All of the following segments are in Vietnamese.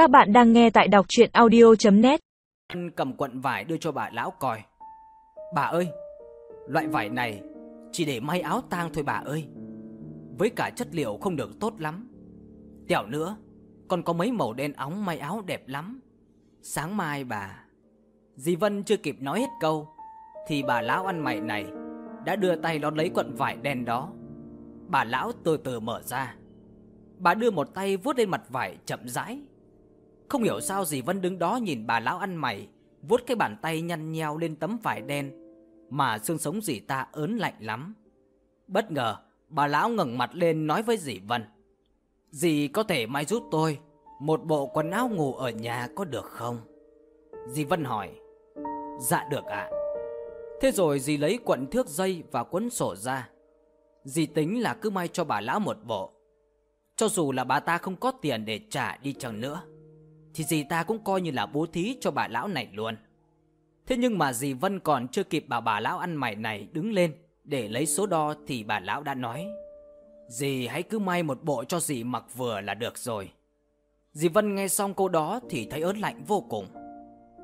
Các bạn đang nghe tại đọc chuyện audio.net cầm quận vải đưa cho bà lão coi. Bà ơi, loại vải này chỉ để may áo tang thôi bà ơi. Với cả chất liệu không được tốt lắm. Tẹo nữa, còn có mấy màu đen óng may áo đẹp lắm. Sáng mai bà... Dì Vân chưa kịp nói hết câu Thì bà lão ăn mày này Đã đưa tay đón lấy quận vải đen đó Bà lão từ từ mở ra Bà đưa một tay vuốt lên mặt vải chậm rãi không hiểu sao dì Vân đứng đó nhìn bà lão ăn mày, vuốt cái bàn tay nhăn nheo lên tấm vải đen, Mà xương sống dì ta ớn lạnh lắm. Bất ngờ, bà lão ngẩng mặt lên nói với dì Vân, Dì có thể may giúp tôi, Một bộ quần áo ngủ ở nhà có được không? Dì Vân hỏi Dạ được ạ. Thế rồi dì lấy cuộn thước dây và cuốn sổ ra. Dì tính là cứ may cho bà lão một bộ, Cho dù là bà ta không có tiền để trả đi chăng nữa. Thì dì ta cũng coi như là bố thí cho bà lão này luôn. Thế nhưng mà dì Vân còn chưa kịp bảo bà lão ăn mày này đứng lên Để lấy số đo thì bà lão đã nói Dì hãy cứ may một bộ cho dì mặc vừa là được rồi. Dì Vân nghe xong câu đó thì thấy ớn lạnh vô cùng.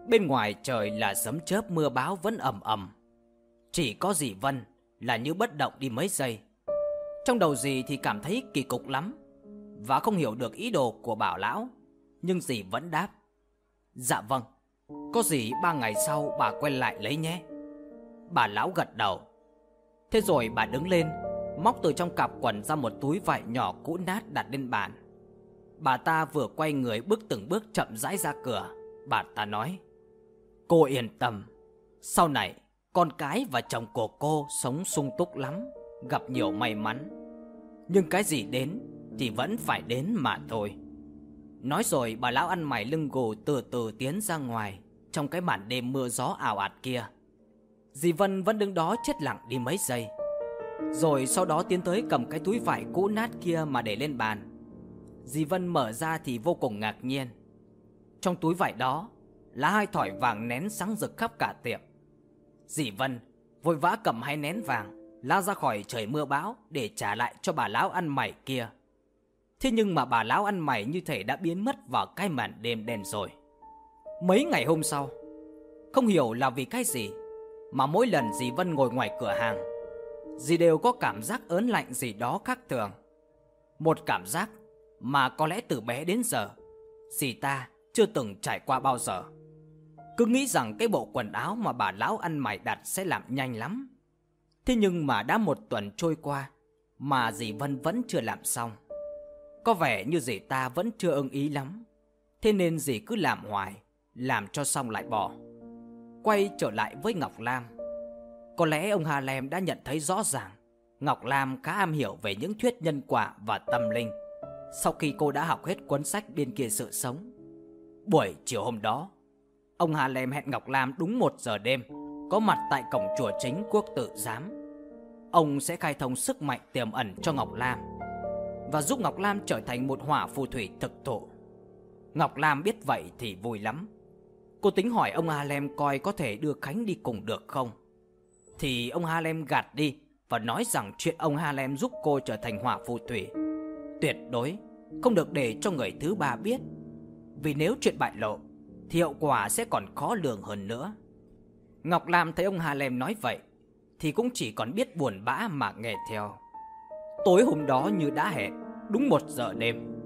Bên ngoài trời là sấm chớp mưa báo vẫn ầm ầm. Chỉ có dì Vân là như bất động đi mấy giây. Trong đầu dì thì cảm thấy kỳ cục lắm. Và không hiểu được ý đồ của bảo lão, nhưng dì vẫn đáp: "Dạ vâng, có gì ba ngày sau bà quay lại lấy nhé." Bà lão gật đầu. Thế rồi bà đứng lên, móc từ trong cặp quần ra một túi vải nhỏ cũ nát đặt lên bàn. Bà ta vừa quay người bước từng bước chậm rãi ra cửa, bà ta nói: Cô yên tâm Sau này con cái và chồng của cô sống sung túc lắm Gặp nhiều may mắn Nhưng cái gì đến thì vẫn phải đến mà thôi Nói rồi, bà lão ăn mày lưng gù từ từ tiến ra ngoài, Trong cái màn đêm mưa gió ảo ạt kia Dì Vân vẫn đứng đó chết lặng đi mấy giây Rồi sau đó tiến tới cầm cái túi vải cũ nát kia mà để lên bàn Dì Vân mở ra thì vô cùng ngạc nhiên Trong túi vải đó là hai thỏi vàng nén sáng rực khắp cả tiệm. Dì Vân vội vã cầm hai nén vàng, lao ra khỏi trời mưa bão để trả lại cho bà lão ăn mày kia. Thế nhưng mà bà lão ăn mày như thể đã biến mất vào cái màn đêm đen rồi. Mấy ngày hôm sau, không hiểu là vì cái gì mà mỗi lần dì Vân ngồi ngoài cửa hàng, dì đều có cảm giác ớn lạnh gì đó khác thường. Một cảm giác mà có lẽ từ bé đến giờ, dì ta chưa từng trải qua bao giờ. Cứ nghĩ rằng cái bộ quần áo mà bà lão ăn mày đặt sẽ làm nhanh lắm. Thế nhưng mà đã một tuần trôi qua mà dì Vân vẫn chưa làm xong. Có vẻ như dì ta vẫn chưa ưng ý lắm. Thế nên dì cứ làm hoài, làm cho xong lại bỏ. Quay trở lại với Ngọc Lam. Có lẽ ông Hà Lem đã nhận thấy rõ ràng Ngọc Lam khá am hiểu về những thuyết nhân quả và tâm linh sau khi cô đã học hết cuốn sách bên kia sự sống. Buổi chiều hôm đó, Ông Hà Lem hẹn Ngọc Lam đúng 1 giờ đêm Có mặt tại cổng chùa chính quốc tự giám Ông sẽ khai thông sức mạnh tiềm ẩn cho Ngọc Lam và giúp Ngọc Lam trở thành một hỏa phù thủy thực thụ Ngọc Lam biết vậy thì vui lắm Cô tính hỏi ông Ha Lem coi có thể đưa Khánh đi cùng được không Thì ông Ha Lem gạt đi Và nói rằng chuyện ông Ha Lem giúp cô trở thành hỏa phù thủy Tuyệt đối không được để cho người thứ ba biết Vì nếu chuyện bại lộ thì hậu quả sẽ còn khó lường hơn nữa. Ngọc Lam thấy ông Ha Lem nói vậy thì cũng chỉ còn biết buồn bã mà nghe theo. Tối hôm đó như đã hẹn, đúng một giờ đêm,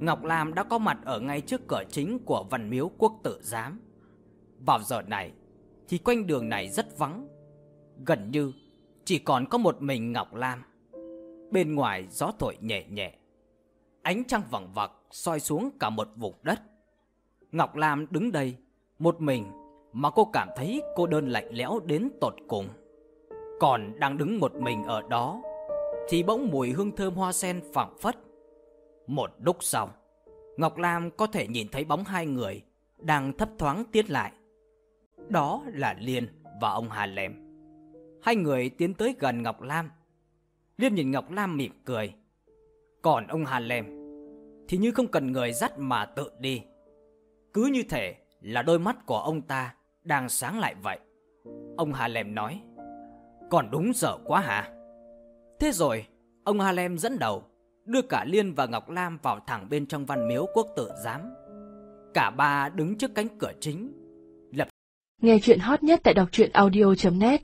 Ngọc Lam đã có mặt ở ngay trước cửa chính của văn miếu quốc tự giám. Vào giờ này thì quanh đường này rất vắng, gần như chỉ còn có một mình Ngọc Lam. Bên ngoài gió thổi nhẹ nhẹ, ánh trăng vằng vặc soi xuống cả một vùng đất. Ngọc Lam đứng đây một mình mà cô cảm thấy cô đơn lạnh lẽo đến tột cùng. Còn đang đứng một mình ở đó thì bỗng mùi hương thơm hoa sen phảng phất. Một lúc sau, Ngọc Lam có thể nhìn thấy bóng hai người đang thấp thoáng tiến lại. Đó là Liên và ông Hà Lem. Hai người tiến tới gần Ngọc Lam. Liên nhìn Ngọc Lam mỉm cười. Còn ông Hà Lem thì như không cần người dắt mà tự đi. Cứ như thể là đôi mắt của ông ta đang sáng lại vậy. Ông Hà Harlem nói, còn đúng giờ quá hả? Thế rồi, ông Harlem dẫn đầu, đưa cả Liên và Ngọc Lam vào thẳng bên trong văn miếu quốc tự giám. Cả ba đứng trước cánh cửa chính, Nghe chuyện hot nhất tại đọc truyện audio.net